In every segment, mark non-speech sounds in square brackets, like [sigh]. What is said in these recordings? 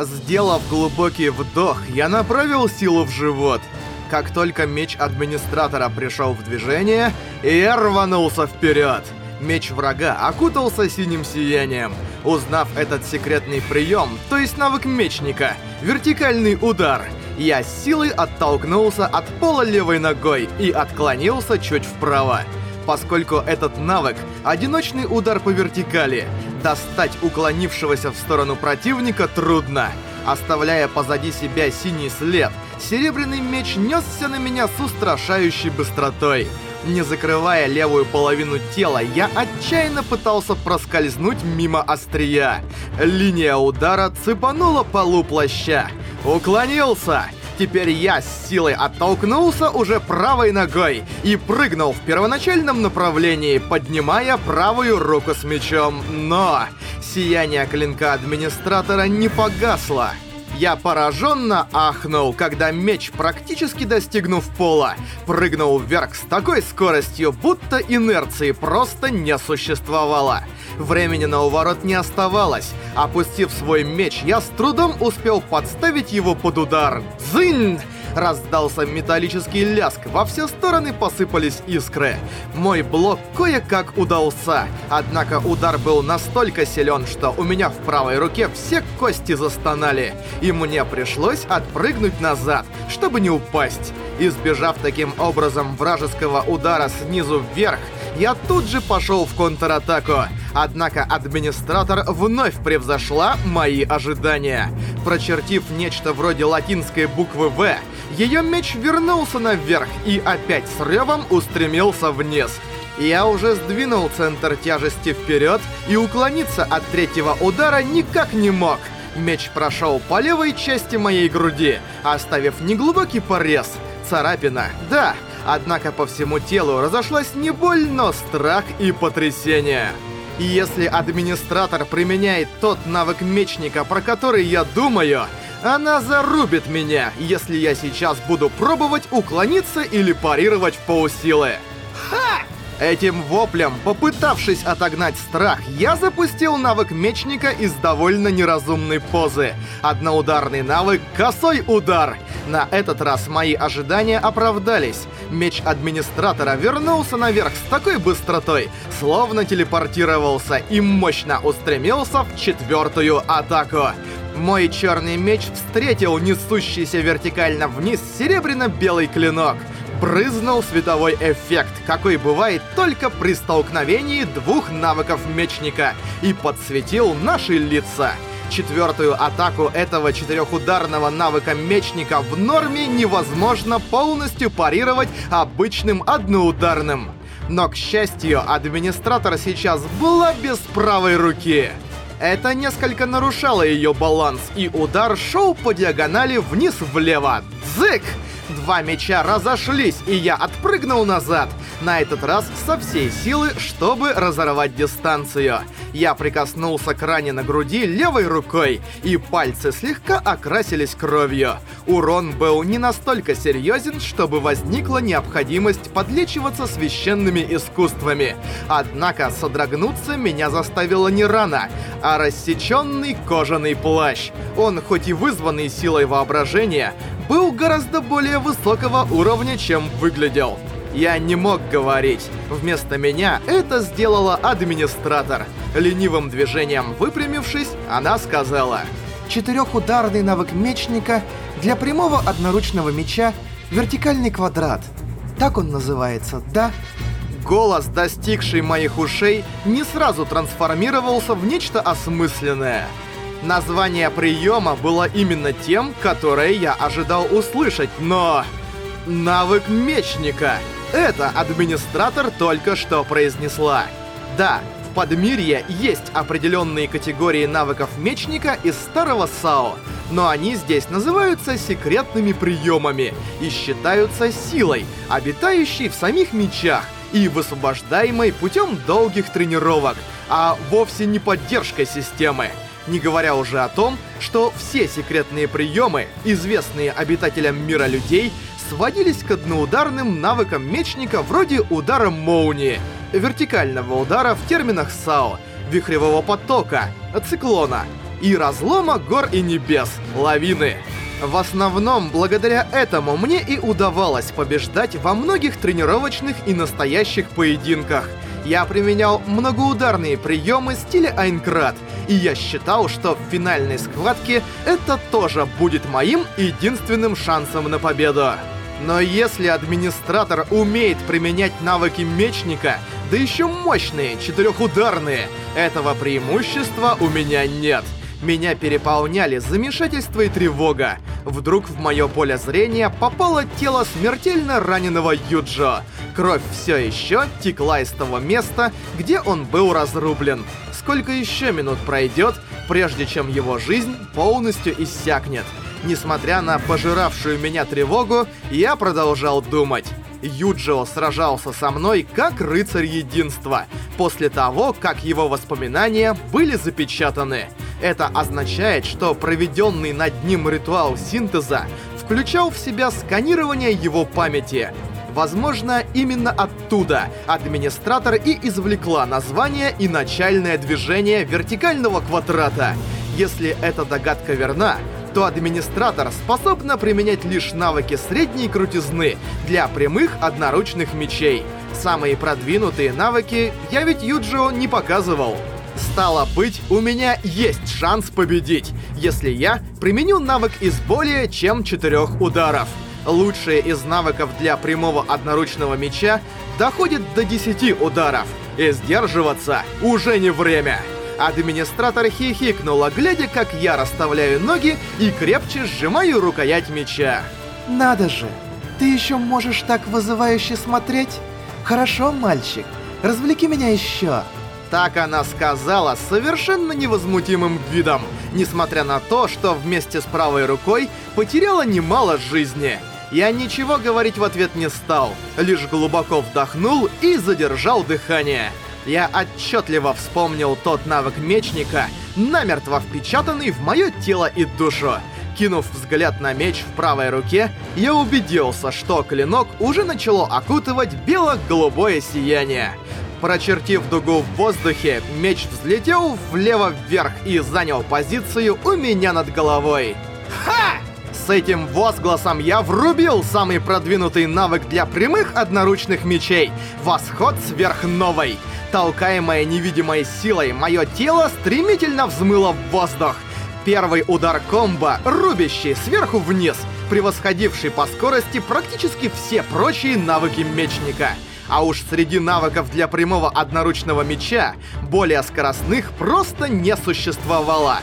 Сделав глубокий вдох, я направил силу в живот. Как только меч администратора пришел в движение, я рванулся вперед. Меч врага окутался синим сиянием. Узнав этот секретный прием, то есть навык мечника, вертикальный удар, я силой оттолкнулся от пола левой ногой и отклонился чуть вправо. Поскольку этот навык — одиночный удар по вертикали, достать уклонившегося в сторону противника трудно. Оставляя позади себя синий след, серебряный меч несся на меня с устрашающей быстротой. Не закрывая левую половину тела, я отчаянно пытался проскользнуть мимо острия. Линия удара цепанула полу плаща. Уклонился! Теперь я с силой оттолкнулся уже правой ногой и прыгнул в первоначальном направлении, поднимая правую руку с мечом. Но сияние клинка администратора не погасло. Я пораженно ахнул, когда меч, практически достигнув пола, прыгнул вверх с такой скоростью, будто инерции просто не существовало. Времени на уворот не оставалось. Опустив свой меч, я с трудом успел подставить его под удар. Дзынь! Раздался металлический ляск, во все стороны посыпались искры. Мой блок кое-как удался, однако удар был настолько силен, что у меня в правой руке все кости застонали, и мне пришлось отпрыгнуть назад, чтобы не упасть. Избежав таким образом вражеского удара снизу вверх, я тут же пошел в контратаку. Однако администратор вновь превзошла мои ожидания. Прочертив нечто вроде латинской буквы «В», ее меч вернулся наверх и опять с ревом устремился вниз. Я уже сдвинул центр тяжести вперед и уклониться от третьего удара никак не мог. Меч прошел по левой части моей груди, оставив неглубокий порез. Царапина, да, однако по всему телу разошлась не боль, но страх и потрясение. Если администратор применяет тот навык мечника, про который я думаю, она зарубит меня, если я сейчас буду пробовать уклониться или парировать в полсилы. Ха! Этим воплем, попытавшись отогнать страх, я запустил навык мечника из довольно неразумной позы. Одноударный навык «Косой удар». На этот раз мои ожидания оправдались. Меч администратора вернулся наверх с такой быстротой, словно телепортировался и мощно устремился в четвертую атаку. Мой черный меч встретил несущийся вертикально вниз серебряно-белый клинок. Брызнул световой эффект, какой бывает только при столкновении двух навыков мечника, и подсветил наши лица. Четвертую атаку этого четырехударного навыка мечника в норме невозможно полностью парировать обычным одноударным. Но, к счастью, администратор сейчас была без правой руки. Это несколько нарушало ее баланс, и удар шел по диагонали вниз-влево. Зык! Два меча разошлись, и я отпрыгнул назад. На этот раз со всей силы, чтобы разорвать дистанцию. Я прикоснулся к ране на груди левой рукой, и пальцы слегка окрасились кровью. Урон был не настолько серьезен, чтобы возникла необходимость подлечиваться священными искусствами. Однако содрогнуться меня заставила не рана, а рассеченный кожаный плащ. Он, хоть и вызванный силой воображения, гораздо более высокого уровня, чем выглядел. Я не мог говорить. Вместо меня это сделала администратор. Ленивым движением выпрямившись, она сказала... Четырехударный навык мечника для прямого одноручного меча вертикальный квадрат. Так он называется, да? Голос, достигший моих ушей, не сразу трансформировался в нечто осмысленное. Название приема было именно тем, которое я ожидал услышать, но... Навык мечника. Это администратор только что произнесла. Да, в Подмирье есть определенные категории навыков мечника из старого САО, но они здесь называются секретными приемами и считаются силой, обитающей в самих мечах и высвобождаемой путем долгих тренировок, а вовсе не поддержкой системы. Не говоря уже о том, что все секретные приемы, известные обитателям мира людей, сводились к одноударным навыкам мечника вроде удара молнии, вертикального удара в терминах САО, вихревого потока, циклона и разлома гор и небес, лавины. В основном, благодаря этому мне и удавалось побеждать во многих тренировочных и настоящих поединках. Я применял многоударные приемы стиля Айнкрат, и я считал, что в финальной схватке это тоже будет моим единственным шансом на победу. Но если администратор умеет применять навыки мечника, да еще мощные, четырехударные, этого преимущества у меня нет. Меня переполняли замешательство и тревога. Вдруг в мое поле зрения попало тело смертельно раненого Юджо. Кровь все еще текла из того места, где он был разрублен. Сколько еще минут пройдет, прежде чем его жизнь полностью иссякнет? Несмотря на пожиравшую меня тревогу, я продолжал думать. Юджио сражался со мной как рыцарь единства, после того, как его воспоминания были запечатаны. Это означает, что проведенный над ним ритуал синтеза включал в себя сканирование его памяти. Возможно, именно оттуда администратор и извлекла название и начальное движение вертикального квадрата. Если эта догадка верна, то администратор способна применять лишь навыки средней крутизны для прямых одноручных мечей. Самые продвинутые навыки я ведь Юджио не показывал. Стало быть, у меня есть шанс победить, если я применю навык из более чем четырех ударов. Лучшие из навыков для прямого одноручного меча доходит до 10 ударов, и сдерживаться уже не время. Администратор хихикнула, глядя, как я расставляю ноги и крепче сжимаю рукоять меча. «Надо же, ты еще можешь так вызывающе смотреть? Хорошо, мальчик, развлеки меня еще». Так она сказала совершенно невозмутимым видом, несмотря на то, что вместе с правой рукой потеряла немало жизни. Я ничего говорить в ответ не стал, лишь глубоко вдохнул и задержал дыхание. Я отчетливо вспомнил тот навык мечника, намертво впечатанный в мое тело и душу. Кинув взгляд на меч в правой руке, я убедился, что клинок уже начало окутывать бело-голубое сияние. Прочертив дугу в воздухе, меч взлетел влево-вверх и занял позицию у меня над головой. С этим возгласом я врубил самый продвинутый навык для прямых одноручных мечей — Восход сверхновой. Толкаемое невидимой силой, мое тело стремительно взмыло в воздух. Первый удар комбо, рубящий сверху вниз, превосходивший по скорости практически все прочие навыки мечника — а уж среди навыков для прямого одноручного меча более скоростных просто не существовало.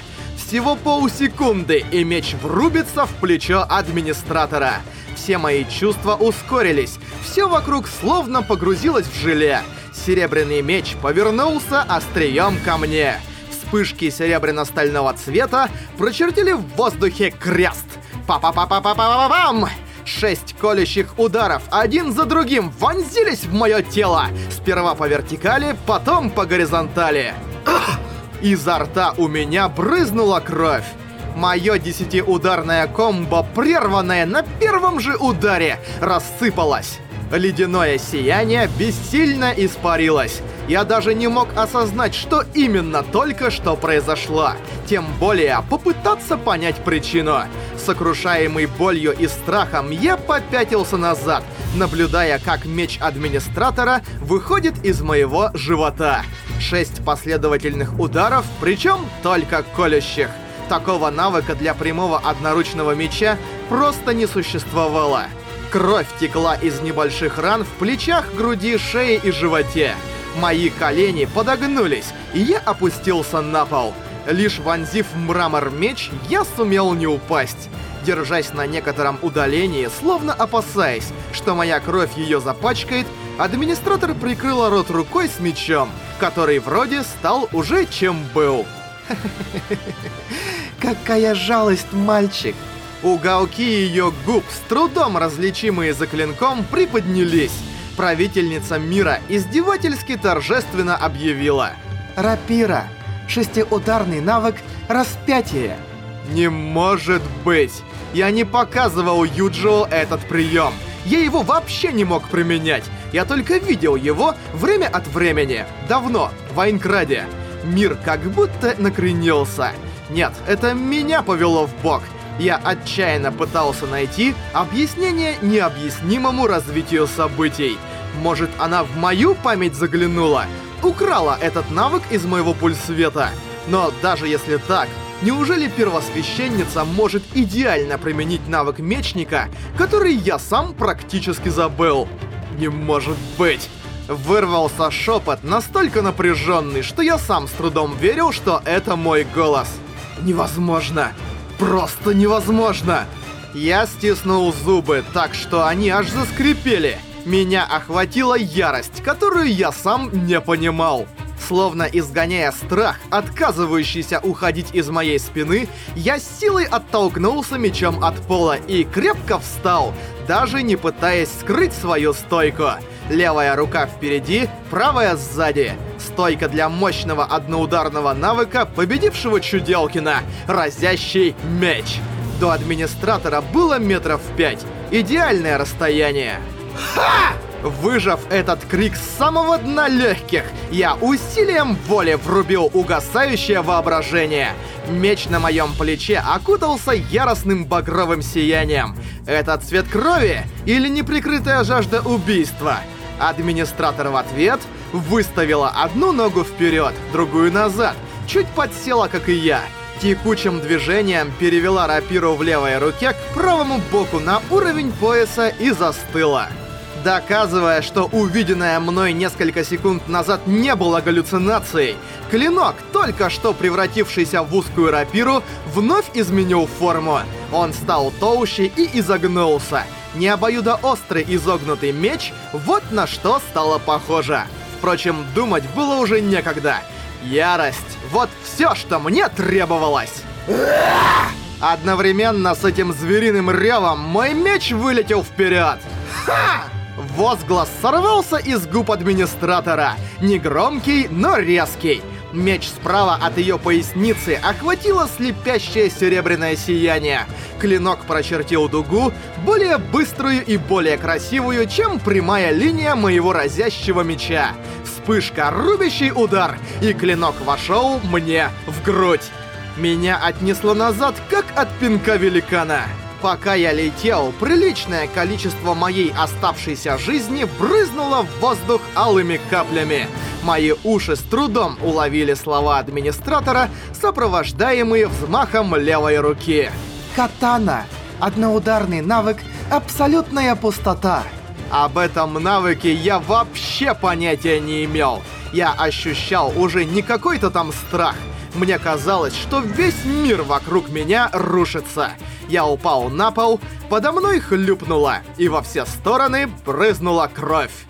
Всего полсекунды, и меч врубится в плечо администратора. Все мои чувства ускорились, все вокруг словно погрузилось в желе. Серебряный меч повернулся острием ко мне. Вспышки серебряно-стального цвета прочертили в воздухе крест. Па-па-па-па-па-па-пам! Шесть колющих ударов один за другим вонзились в мое тело. Сперва по вертикали, потом по горизонтали. Изо рта у меня брызнула кровь. Мое десятиударное комбо, прерванное на первом же ударе, рассыпалось. Ледяное сияние бессильно испарилось. Я даже не мог осознать, что именно только что произошло. Тем более попытаться понять причину. Сокрушаемый болью и страхом, я попятился назад, наблюдая, как меч администратора выходит из моего живота. Шесть последовательных ударов, причем только колющих. Такого навыка для прямого одноручного меча просто не существовало. Кровь текла из небольших ран в плечах, груди, шее и животе. Мои колени подогнулись, и я опустился на пол. Лишь вонзив мрамор меч, я сумел не упасть. Держась на некотором удалении, словно опасаясь, что моя кровь ее запачкает, администратор прикрыла рот рукой с мечом, который вроде стал уже чем был. [laughs] Какая жалость, мальчик! Уголки ее губ, с трудом различимые за клинком, приподнялись правительница мира издевательски торжественно объявила. Рапира. Шестиударный навык распятие. Не может быть! Я не показывал Юджио этот прием. Я его вообще не мог применять. Я только видел его время от времени. Давно, в Айнкраде. Мир как будто накренился. Нет, это меня повело в бок. Я отчаянно пытался найти объяснение необъяснимому развитию событий. Может, она в мою память заглянула? Украла этот навык из моего пульсвета? Но даже если так, неужели первосвященница может идеально применить навык мечника, который я сам практически забыл? Не может быть! Вырвался шепот настолько напряженный, что я сам с трудом верил, что это мой голос. Невозможно! Просто невозможно! Я стиснул зубы так, что они аж заскрипели. Меня охватила ярость, которую я сам не понимал. Словно изгоняя страх, отказывающийся уходить из моей спины, я силой оттолкнулся мечом от пола и крепко встал, даже не пытаясь скрыть свою стойку. Левая рука впереди, правая сзади. Стойка для мощного одноударного навыка победившего Чуделкина. Разящий меч. До администратора было метров пять. Идеальное расстояние. Ха! Выжав этот крик с самого дна легких, я усилием воли врубил угасающее воображение. Меч на моем плече окутался яростным багровым сиянием. Это цвет крови или неприкрытая жажда убийства? Администратор в ответ выставила одну ногу вперед, другую назад, чуть подсела, как и я. Текучим движением перевела рапиру в левой руке к правому боку на уровень пояса и застыла. Доказывая, что увиденное мной несколько секунд назад не было галлюцинацией, клинок, только что превратившийся в узкую рапиру, вновь изменил форму. Он стал толще и изогнулся. Необоюдоострый изогнутый меч — вот на что стало похоже. Впрочем, думать было уже некогда. Ярость — вот все, что мне требовалось. Одновременно с этим звериным ревом мой меч вылетел вперед. Ха! Возглас сорвался из губ администратора. Негромкий, но резкий. Меч справа от ее поясницы охватило слепящее серебряное сияние. Клинок прочертил дугу, более быструю и более красивую, чем прямая линия моего разящего меча. Вспышка, рубящий удар, и клинок вошел мне в грудь. Меня отнесло назад, как от пинка великана. Пока я летел, приличное количество моей оставшейся жизни брызнуло в воздух алыми каплями. Мои уши с трудом уловили слова администратора, сопровождаемые взмахом левой руки. Катана. Одноударный навык «Абсолютная пустота». Об этом навыке я вообще понятия не имел. Я ощущал уже не какой-то там страх. Мне казалось, что весь мир вокруг меня рушится. Я упал на пол, подо мной хлюпнуло, и во все стороны брызнула кровь.